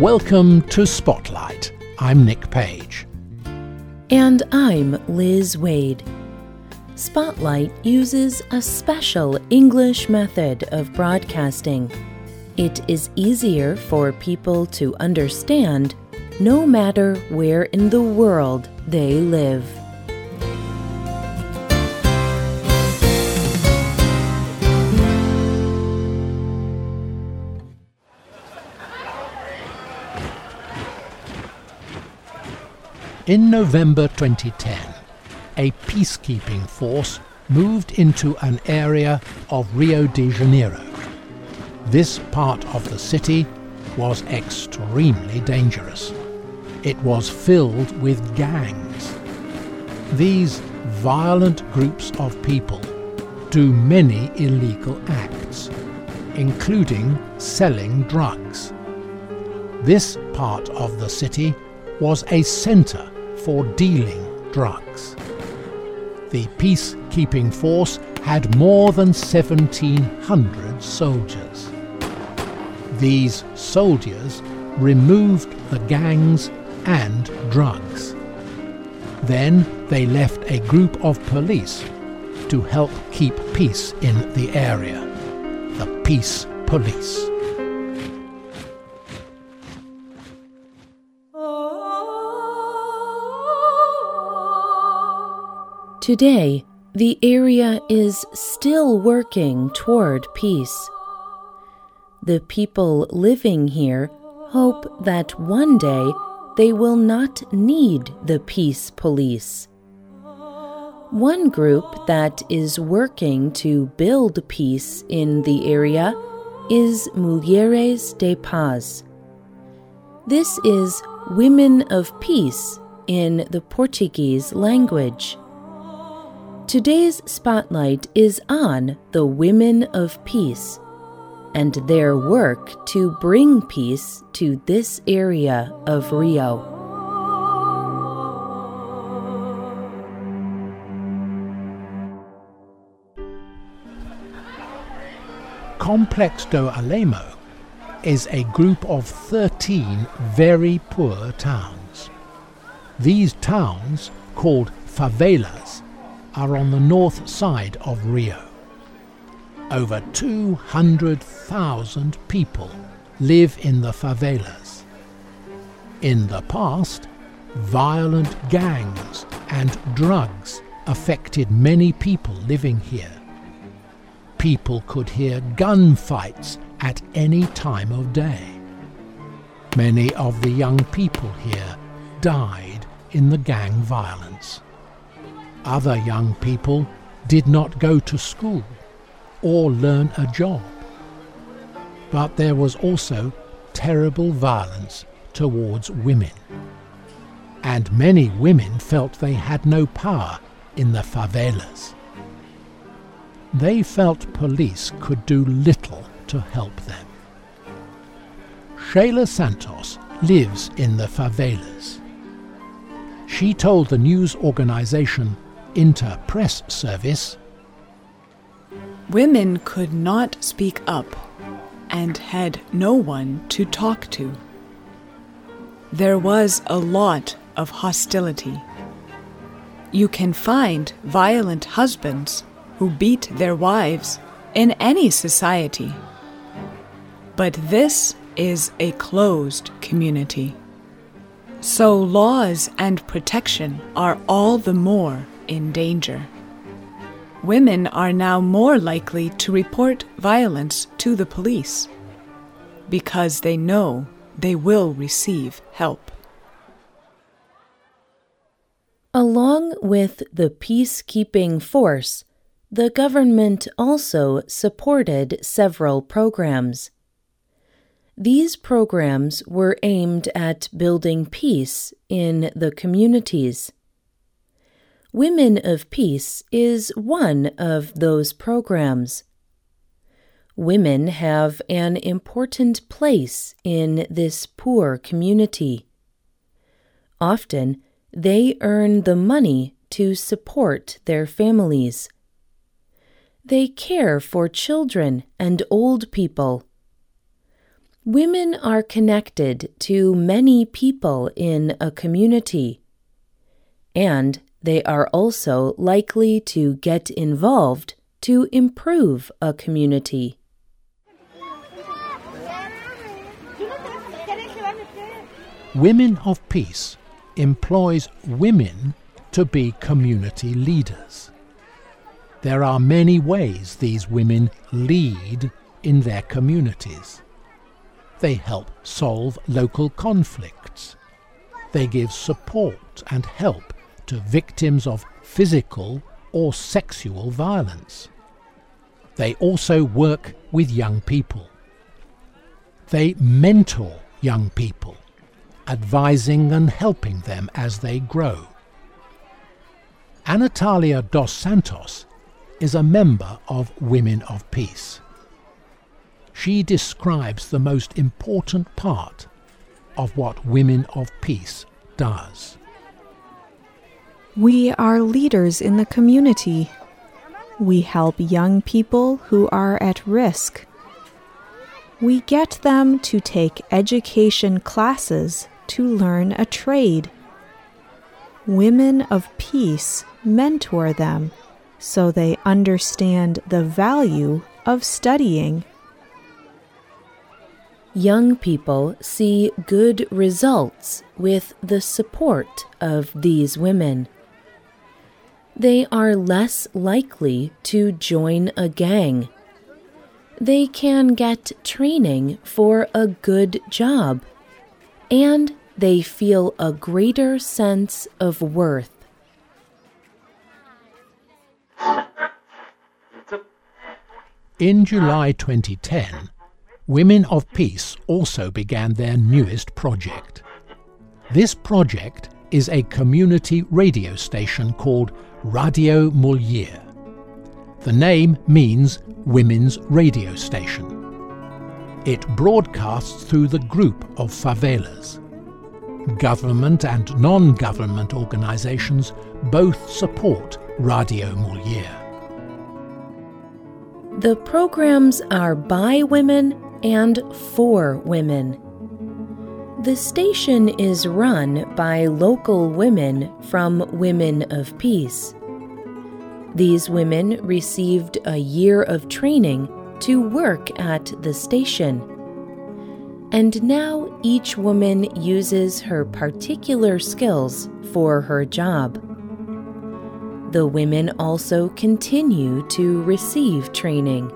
Welcome to Spotlight. I'm Nick Page. And I'm Liz Waid. Spotlight uses a special English method of broadcasting. It is easier for people to understand no matter where in the world they live. In November 2010, a peacekeeping force moved into an area of Rio de Janeiro. This part of the city was extremely dangerous. It was filled with gangs. These violent groups of people do many illegal acts, including selling drugs. This part of the city was a centre for dealing drugs. The peacekeeping force had more than 1,700 soldiers. These soldiers removed the gangs and drugs. Then they left a group of police to help keep peace in the area. The Peace Police. Today, the area is still working toward peace. The people living here hope that one day they will not need the peace police. One group that is working to build peace in the area is Mulheres de Paz. This is Women of Peace in the Portuguese language. Today's spotlight is on the Women of Peace and their work to bring peace to this area of Rio. Complex do Alemão is a group of 13 very poor towns. These towns, called favelas, are on the north side of Rio. Over 200,000 people live in the favelas. In the past, violent gangs and drugs affected many people living here. People could hear gunfights at any time of day. Many of the young people here died in the gang violence. Other young people did not go to school or learn a job. But there was also terrible violence towards women. And many women felt they had no power in the favelas. They felt police could do little to help them. Sheila Santos lives in the favelas. She told the news organization Inter Press Service Women could not speak up and had no one to talk to. There was a lot of hostility. You can find violent husbands who beat their wives in any society. But this is a closed community. So laws and protection are all the more in danger. Women are now more likely to report violence to the police because they know they will receive help. Along with the peacekeeping force, the government also supported several programs. These programs were aimed at building peace in the communities. Women of Peace is one of those programs. Women have an important place in this poor community. Often, they earn the money to support their families. They care for children and old people. Women are connected to many people in a community, and they are also likely to get involved to improve a community. Women of Peace employs women to be community leaders. There are many ways these women lead in their communities. They help solve local conflicts. They give support and help to victims of physical or sexual violence. They also work with young people. They mentor young people, advising and helping them as they grow. Anatalia dos Santos is a member of Women of Peace. She describes the most important part of what Women of Peace does. We are leaders in the community. We help young people who are at risk. We get them to take education classes to learn a trade. Women of peace mentor them so they understand the value of studying. Young people see good results with the support of these women they are less likely to join a gang. They can get training for a good job, and they feel a greater sense of worth. In July 2010, Women of Peace also began their newest project. This project is a community radio station called Radio Mulher. The name means Women's Radio Station. It broadcasts through the group of favelas. Government and non government organizations both support Radio Mulher. The programs are by women and for women. The station is run by local women from Women of Peace. These women received a year of training to work at the station. And now each woman uses her particular skills for her job. The women also continue to receive training.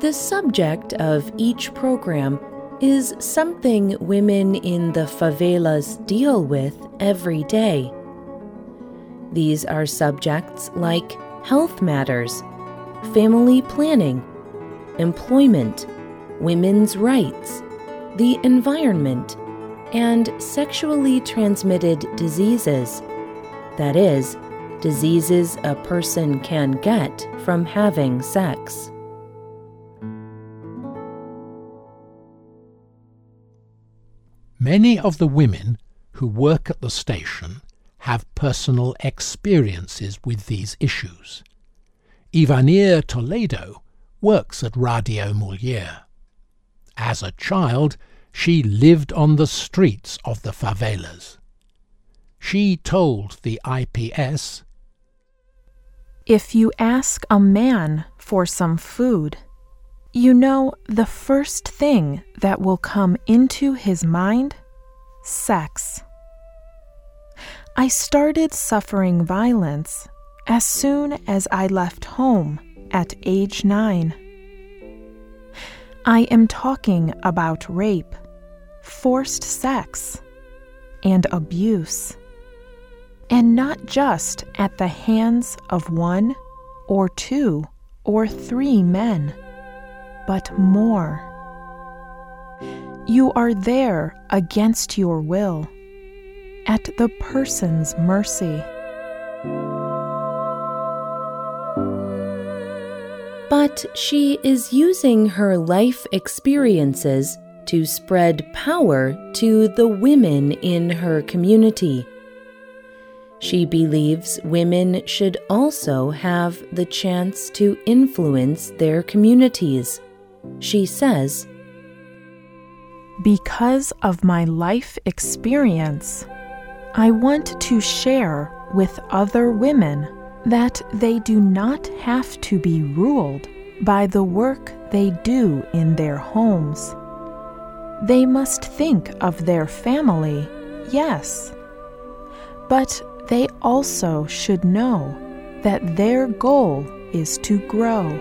The subject of each program is something women in the favelas deal with every day. These are subjects like health matters, family planning, employment, women's rights, the environment, and sexually transmitted diseases. That is, diseases a person can get from having sex. Many of the women who work at the station have personal experiences with these issues. Ivanir Toledo works at Radio Mulher. As a child, she lived on the streets of the favelas. She told the IPS If you ask a man for some food, you know, the first thing that will come into his mind? Sex. I started suffering violence as soon as I left home at age nine. I am talking about rape, forced sex, and abuse. And not just at the hands of one or two or three men but more. You are there against your will, at the person's mercy. But she is using her life experiences to spread power to the women in her community. She believes women should also have the chance to influence their communities she says, Because of my life experience, I want to share with other women that they do not have to be ruled by the work they do in their homes. They must think of their family, yes, but they also should know that their goal is to grow.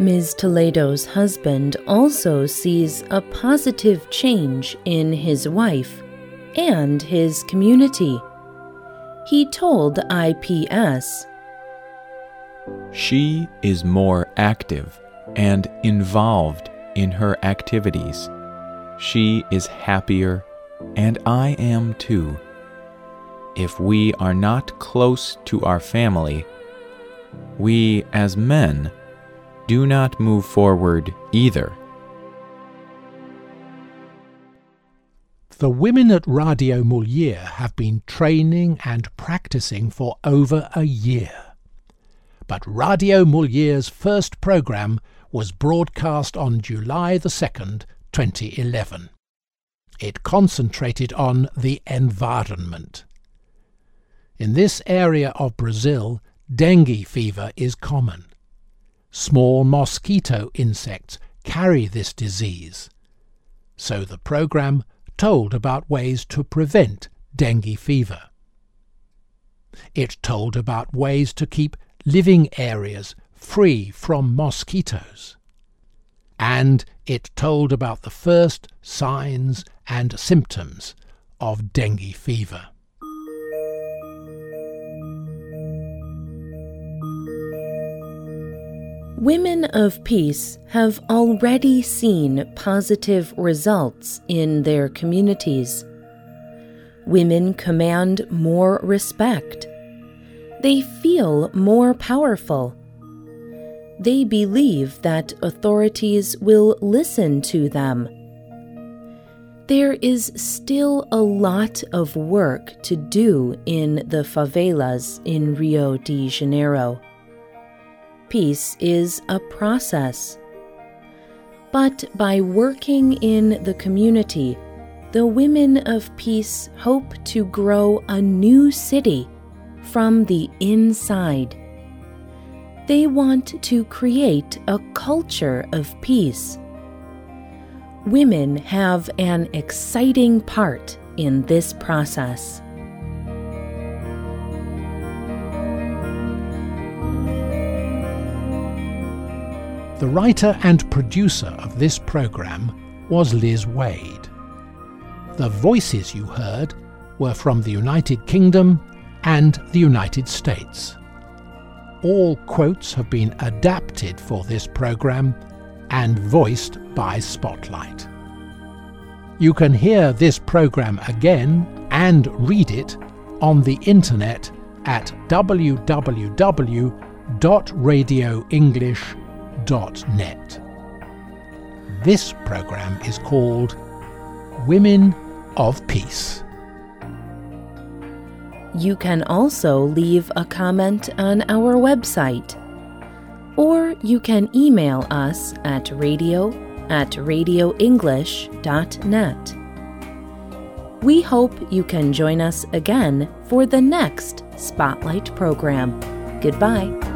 Ms. Toledo's husband also sees a positive change in his wife and his community. He told IPS She is more active and involved in her activities. She is happier, and I am too. If we are not close to our family, we as men do not move forward either. The women at Radio Mulher have been training and practicing for over a year. But Radio Mulher's first programme was broadcast on July the 2nd, 2011. It concentrated on the environment. In this area of Brazil, dengue fever is common. Small mosquito insects carry this disease. So the programme told about ways to prevent dengue fever. It told about ways to keep living areas free from mosquitoes. And it told about the first signs and symptoms of dengue fever. Women of Peace have already seen positive results in their communities. Women command more respect. They feel more powerful. They believe that authorities will listen to them. There is still a lot of work to do in the favelas in Rio de Janeiro. Peace is a process. But by working in the community, the women of peace hope to grow a new city from the inside. They want to create a culture of peace. Women have an exciting part in this process. The writer and producer of this programme was Liz Waid. The voices you heard were from the United Kingdom and the United States. All quotes have been adapted for this programme and voiced by Spotlight. You can hear this programme again and read it on the internet at www.radioenglish.com net. This program is called Women of Peace. You can also leave a comment on our website, or you can email us at radio at radioenglish.net. We hope you can join us again for the next Spotlight program. Goodbye.